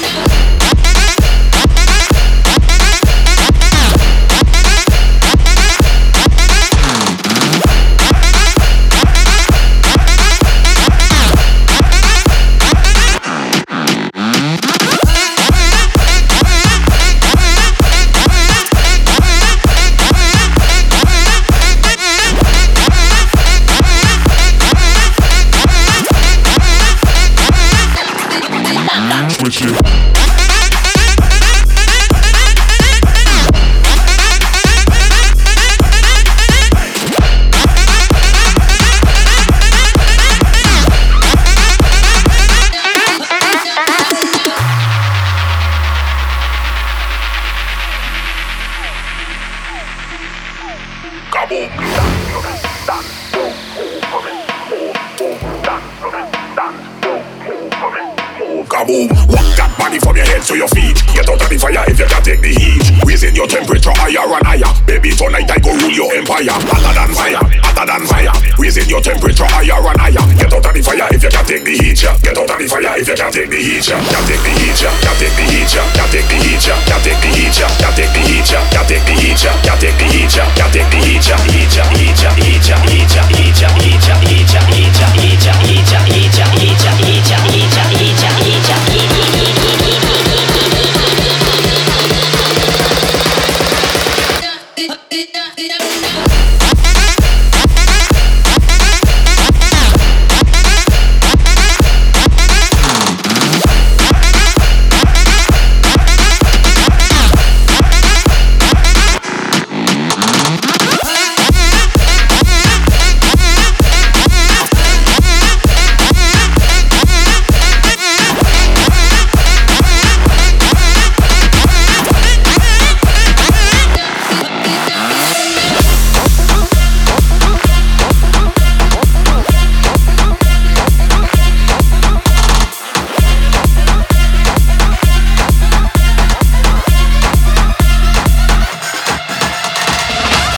Thank you. Switch it. a boom. Walk that body from your head to your feet. Get out of the fire if you can't take the heat. Raising your temperature higher and higher. Baby, tonight I go rule your empire. Hotter than fire, hotter than fire. Raising your temperature higher and higher. Get out of the fire if you can't take the heat. Yeah. Get out of the fire if you can't take the heat. Yeah. Can take the heat. Yeah. Can take the heat. Yeah. Can take the heat. Yeah. Can take the heat. Yeah.